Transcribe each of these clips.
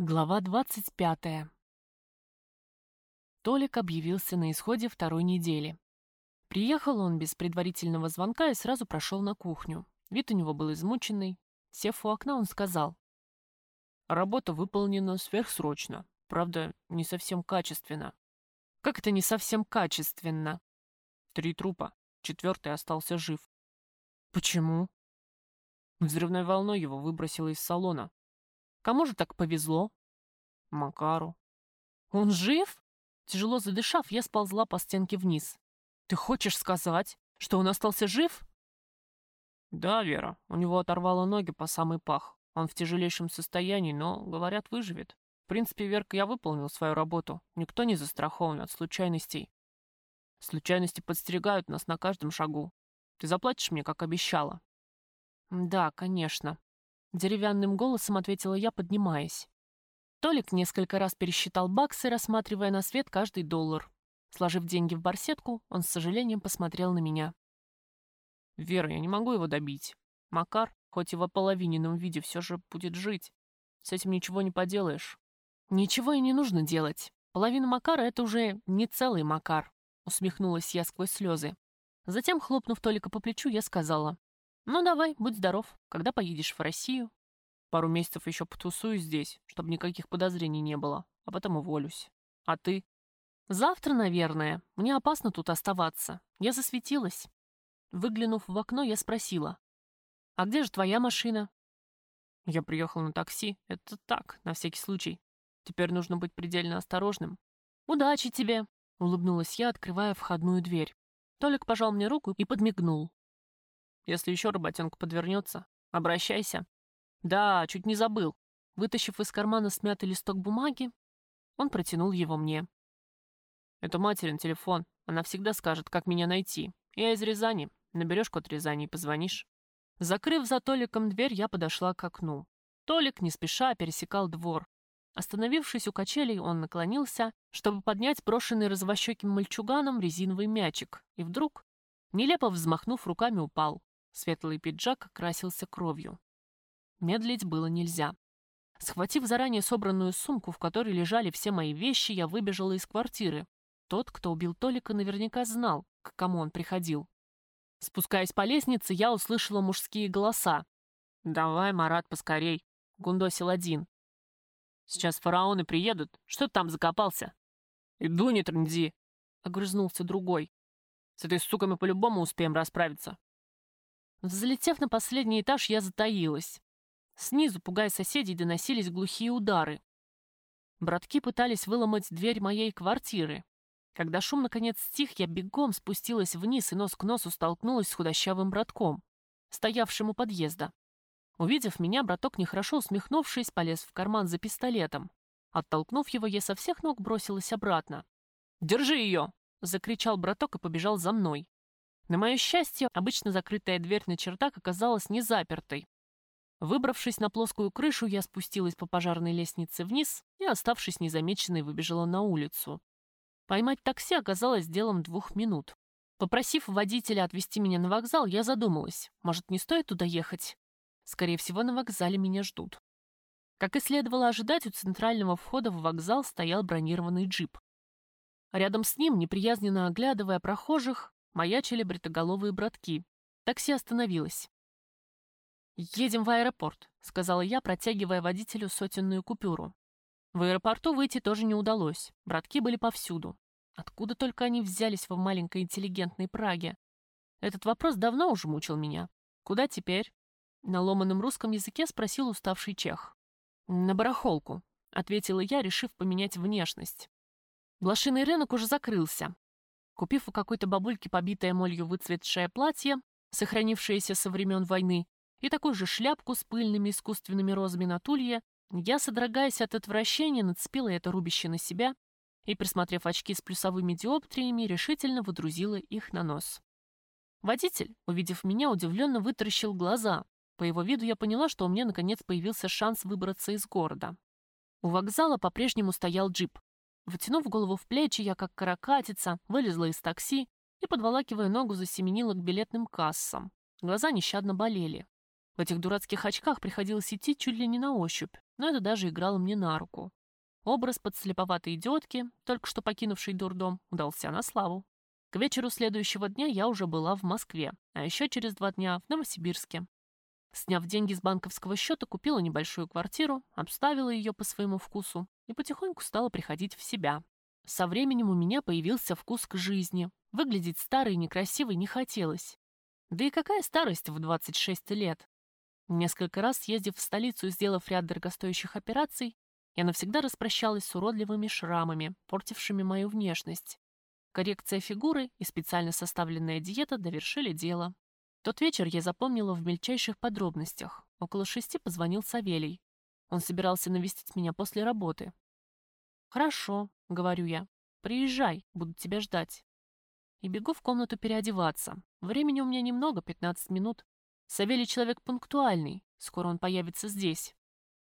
Глава двадцать пятая. Толик объявился на исходе второй недели. Приехал он без предварительного звонка и сразу прошел на кухню. Вид у него был измученный. Сев у окна, он сказал. «Работа выполнена сверхсрочно. Правда, не совсем качественно». «Как это не совсем качественно?» «Три трупа. Четвертый остался жив». «Почему?» Взрывной волной его выбросило из салона. Кому же так повезло? Макару. Он жив? Тяжело задышав, я сползла по стенке вниз. Ты хочешь сказать, что он остался жив? Да, Вера, у него оторвало ноги по самый пах. Он в тяжелейшем состоянии, но, говорят, выживет. В принципе, Верка, я выполнил свою работу. Никто не застрахован от случайностей. Случайности подстерегают нас на каждом шагу. Ты заплатишь мне, как обещала? Да, конечно. Деревянным голосом ответила я, поднимаясь. Толик несколько раз пересчитал баксы, рассматривая на свет каждый доллар. Сложив деньги в барсетку, он с сожалением посмотрел на меня. «Вера, я не могу его добить. Макар, хоть и в ополовиненном виде, все же будет жить. С этим ничего не поделаешь». «Ничего и не нужно делать. Половина Макара — это уже не целый Макар», — усмехнулась я сквозь слезы. Затем, хлопнув Толика по плечу, я сказала. «Ну давай, будь здоров. Когда поедешь в Россию?» «Пару месяцев еще потусую здесь, чтобы никаких подозрений не было, а потом уволюсь. А ты?» «Завтра, наверное. Мне опасно тут оставаться. Я засветилась». Выглянув в окно, я спросила. «А где же твоя машина?» «Я приехал на такси. Это так, на всякий случай. Теперь нужно быть предельно осторожным». «Удачи тебе!» — улыбнулась я, открывая входную дверь. Толик пожал мне руку и подмигнул. Если еще работенка подвернется, обращайся. Да, чуть не забыл. Вытащив из кармана смятый листок бумаги, он протянул его мне. Это материн телефон. Она всегда скажет, как меня найти. Я из Рязани. Наберешь код Рязани и позвонишь. Закрыв за Толиком дверь, я подошла к окну. Толик не спеша пересекал двор. Остановившись у качелей, он наклонился, чтобы поднять брошенный развощеким мальчуганом резиновый мячик, и вдруг, нелепо взмахнув руками, упал. Светлый пиджак красился кровью. Медлить было нельзя. Схватив заранее собранную сумку, в которой лежали все мои вещи, я выбежала из квартиры. Тот, кто убил Толика, наверняка знал, к кому он приходил. Спускаясь по лестнице, я услышала мужские голоса. «Давай, Марат, поскорей!» — гундосил один. «Сейчас фараоны приедут. Что ты там закопался?» «Иду, не трынди!» — огрызнулся другой. «С этой сукой мы по-любому успеем расправиться. Взлетев на последний этаж, я затаилась. Снизу, пугая соседей, доносились глухие удары. Братки пытались выломать дверь моей квартиры. Когда шум наконец стих, я бегом спустилась вниз и нос к носу столкнулась с худощавым братком, стоявшим у подъезда. Увидев меня, браток, нехорошо усмехнувшись, полез в карман за пистолетом. Оттолкнув его, я со всех ног бросилась обратно. «Держи ее!» — закричал браток и побежал за мной. На мое счастье, обычно закрытая дверь на чердак оказалась не запертой. Выбравшись на плоскую крышу, я спустилась по пожарной лестнице вниз и, оставшись незамеченной, выбежала на улицу. Поймать такси оказалось делом двух минут. Попросив водителя отвезти меня на вокзал, я задумалась, может, не стоит туда ехать? Скорее всего, на вокзале меня ждут. Как и следовало ожидать, у центрального входа в вокзал стоял бронированный джип. Рядом с ним, неприязненно оглядывая прохожих, маячили бритоголовые братки. Такси остановилось. «Едем в аэропорт», — сказала я, протягивая водителю сотенную купюру. В аэропорту выйти тоже не удалось. Братки были повсюду. Откуда только они взялись в маленькой интеллигентной Праге? Этот вопрос давно уже мучил меня. Куда теперь? На ломаном русском языке спросил уставший чех. «На барахолку», — ответила я, решив поменять внешность. Блошиный рынок уже закрылся. Купив у какой-то бабульки побитое молью выцветшее платье, сохранившееся со времен войны, и такую же шляпку с пыльными искусственными розами на тулье, я, содрогаясь от отвращения, нацепила это рубище на себя и, присмотрев очки с плюсовыми диоптриями, решительно выдрузила их на нос. Водитель, увидев меня, удивленно вытаращил глаза. По его виду я поняла, что у меня наконец появился шанс выбраться из города. У вокзала по-прежнему стоял джип. Вытянув голову в плечи, я, как каракатица, вылезла из такси и, подволакивая ногу, засеменила к билетным кассам. Глаза нещадно болели. В этих дурацких очках приходилось идти чуть ли не на ощупь, но это даже играло мне на руку. Образ подслеповатой идиотки, только что покинувшей дурдом, удался на славу. К вечеру следующего дня я уже была в Москве, а еще через два дня в Новосибирске. Сняв деньги с банковского счета, купила небольшую квартиру, обставила ее по своему вкусу и потихоньку стала приходить в себя. Со временем у меня появился вкус к жизни. Выглядеть старой и некрасивой не хотелось. Да и какая старость в 26 лет? Несколько раз съездив в столицу и сделав ряд дорогостоящих операций, я навсегда распрощалась с уродливыми шрамами, портившими мою внешность. Коррекция фигуры и специально составленная диета довершили дело. Тот вечер я запомнила в мельчайших подробностях. Около шести позвонил Савелий. Он собирался навестить меня после работы. «Хорошо», — говорю я. «Приезжай, буду тебя ждать». И бегу в комнату переодеваться. Времени у меня немного, 15 минут. Савелий человек пунктуальный. Скоро он появится здесь.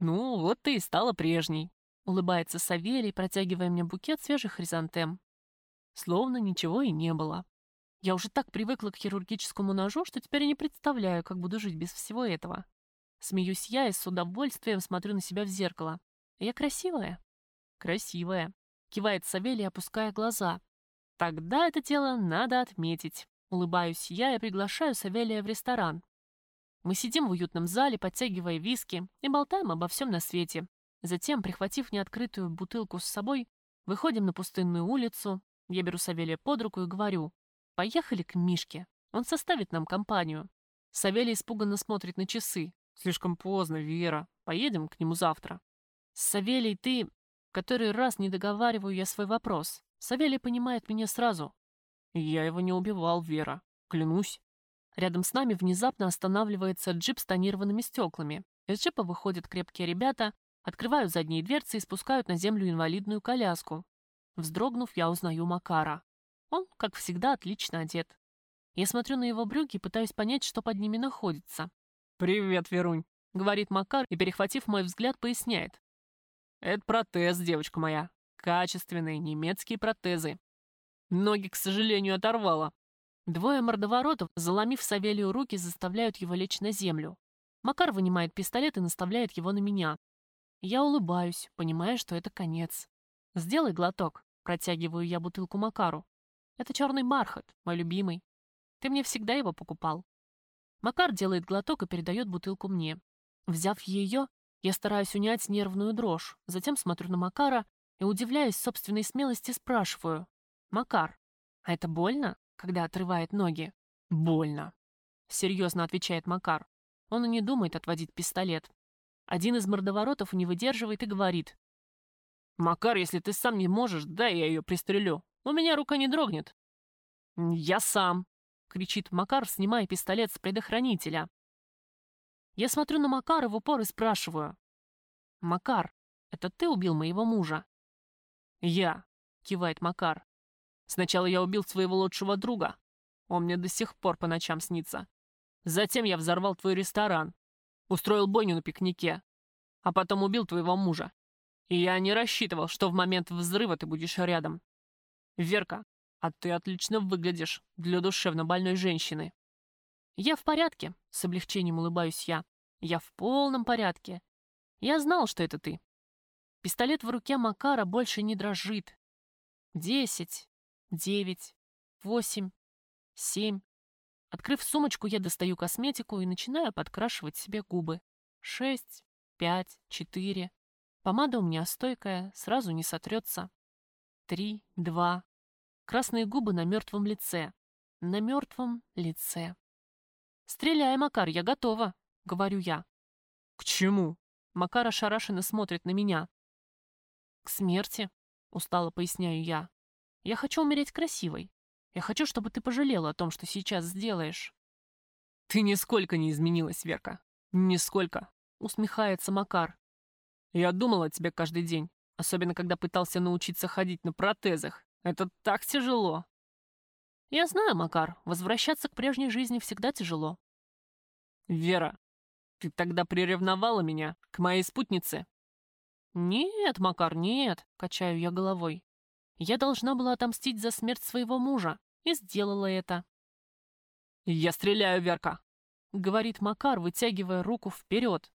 «Ну, вот ты и стала прежней», — улыбается Савелий, протягивая мне букет свежих хризантем. Словно ничего и не было. Я уже так привыкла к хирургическому ножу, что теперь не представляю, как буду жить без всего этого. Смеюсь я и с удовольствием смотрю на себя в зеркало. Я красивая? Красивая. Кивает Савелий, опуская глаза. Тогда это дело надо отметить. Улыбаюсь я и приглашаю Савелия в ресторан. Мы сидим в уютном зале, подтягивая виски и болтаем обо всем на свете. Затем, прихватив неоткрытую бутылку с собой, выходим на пустынную улицу, я беру Савелия под руку и говорю, поехали к Мишке, он составит нам компанию. Савелий испуганно смотрит на часы. Слишком поздно, Вера, поедем к нему завтра. Савелий, ты... Который раз не договариваю я свой вопрос. Савелий понимает меня сразу. Я его не убивал, Вера, клянусь. Рядом с нами внезапно останавливается джип с тонированными стеклами. Из джипа выходят крепкие ребята, открывают задние дверцы и спускают на землю инвалидную коляску, Вздрогнув, я узнаю Макара. Он, как всегда, отлично одет. Я смотрю на его брюки и пытаюсь понять, что под ними находится. «Привет, Верунь», — говорит Макар и, перехватив мой взгляд, поясняет. «Это протез, девочка моя. Качественные немецкие протезы. Ноги, к сожалению, оторвало». Двое мордоворотов, заломив Савелию руки, заставляют его лечь на землю. Макар вынимает пистолет и наставляет его на меня. Я улыбаюсь, понимая, что это конец. «Сделай глоток», Протягиваю я бутылку Макару. Это черный бархат, мой любимый. Ты мне всегда его покупал. Макар делает глоток и передает бутылку мне. Взяв ее, я стараюсь унять нервную дрожь, затем смотрю на Макара и, удивляясь собственной смелости, спрашиваю. «Макар, а это больно, когда отрывает ноги?» «Больно», — серьезно отвечает Макар. Он и не думает отводить пистолет. Один из мордоворотов не выдерживает и говорит. «Макар, если ты сам не можешь, дай я ее пристрелю. У меня рука не дрогнет». «Я сам», — кричит Макар, снимая пистолет с предохранителя. Я смотрю на Макара в упор и спрашиваю. «Макар, это ты убил моего мужа?» «Я», — кивает Макар. «Сначала я убил своего лучшего друга. Он мне до сих пор по ночам снится. Затем я взорвал твой ресторан, устроил бойню на пикнике, а потом убил твоего мужа. И я не рассчитывал, что в момент взрыва ты будешь рядом. Верка, а ты отлично выглядишь для душевно больной женщины. Я в порядке, с облегчением улыбаюсь я. Я в полном порядке. Я знал, что это ты. Пистолет в руке Макара больше не дрожит. Десять, девять, восемь, семь. Открыв сумочку, я достаю косметику и начинаю подкрашивать себе губы. Шесть, пять, четыре, Помада у меня стойкая, сразу не сотрется. Три, два. Красные губы на мертвом лице. На мертвом лице. «Стреляй, Макар, я готова», — говорю я. «К чему?» Макар ошарашенно смотрит на меня. «К смерти», — устало поясняю я. «Я хочу умереть красивой. Я хочу, чтобы ты пожалела о том, что сейчас сделаешь». «Ты нисколько не изменилась, Верка. Нисколько», — усмехается Макар. Я думал о тебе каждый день, особенно когда пытался научиться ходить на протезах. Это так тяжело. Я знаю, Макар, возвращаться к прежней жизни всегда тяжело. Вера, ты тогда приревновала меня к моей спутнице? Нет, Макар, нет, качаю я головой. Я должна была отомстить за смерть своего мужа и сделала это. Я стреляю, Верка. — говорит Макар, вытягивая руку вперед.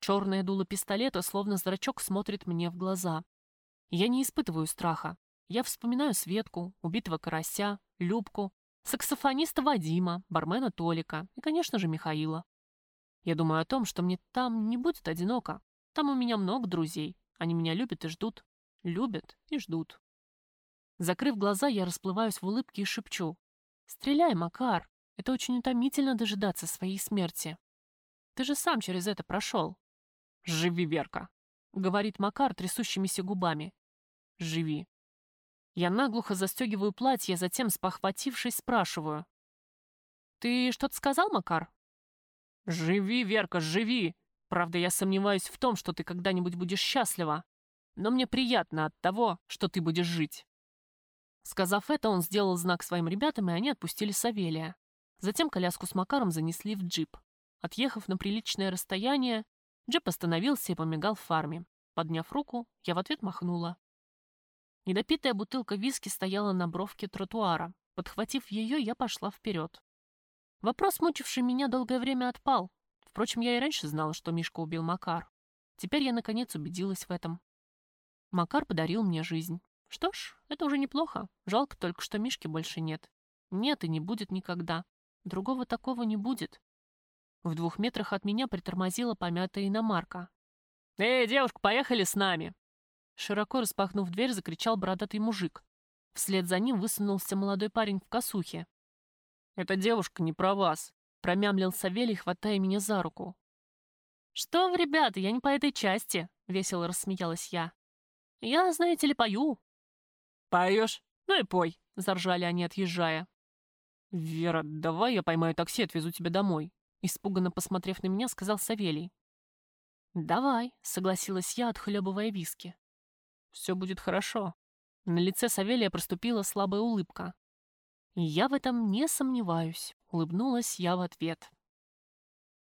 Черное дуло пистолета, словно зрачок, смотрит мне в глаза. Я не испытываю страха. Я вспоминаю Светку, убитого карася, Любку, саксофониста Вадима, бармена Толика и, конечно же, Михаила. Я думаю о том, что мне там не будет одиноко. Там у меня много друзей. Они меня любят и ждут. Любят и ждут. Закрыв глаза, я расплываюсь в улыбке и шепчу. «Стреляй, Макар! Это очень утомительно дожидаться своей смерти. Ты же сам через это прошел». «Живи, Верка!» — говорит Макар трясущимися губами. «Живи». Я наглухо застегиваю платье, затем, спохватившись, спрашиваю. «Ты что-то сказал, Макар?» «Живи, Верка, живи! Правда, я сомневаюсь в том, что ты когда-нибудь будешь счастлива. Но мне приятно от того, что ты будешь жить». Сказав это, он сделал знак своим ребятам, и они отпустили Савелия. Затем коляску с Макаром занесли в джип. Отъехав на приличное расстояние, джип остановился и помигал в фарме. Подняв руку, я в ответ махнула. Недопитая бутылка виски стояла на бровке тротуара. Подхватив ее, я пошла вперед. Вопрос, мучивший меня долгое время, отпал. Впрочем, я и раньше знала, что Мишка убил Макар. Теперь я, наконец, убедилась в этом. Макар подарил мне жизнь. Что ж, это уже неплохо. Жалко только, что Мишки больше нет. Нет и не будет никогда. Другого такого не будет. В двух метрах от меня притормозила помятая иномарка. «Эй, девушка, поехали с нами!» Широко распахнув дверь, закричал бородатый мужик. Вслед за ним высунулся молодой парень в косухе. «Эта девушка не про вас», — промямлил Савелий, хватая меня за руку. «Что вы, ребята, я не по этой части», — весело рассмеялась я. «Я, знаете ли, пою». «Поешь? Ну и пой», — заржали они, отъезжая. «Вера, давай я поймаю такси и отвезу тебя домой», — испуганно посмотрев на меня, сказал Савелий. «Давай», — согласилась я, отхлебывая виски. «Все будет хорошо». На лице Савелия проступила слабая улыбка. «Я в этом не сомневаюсь», — улыбнулась я в ответ.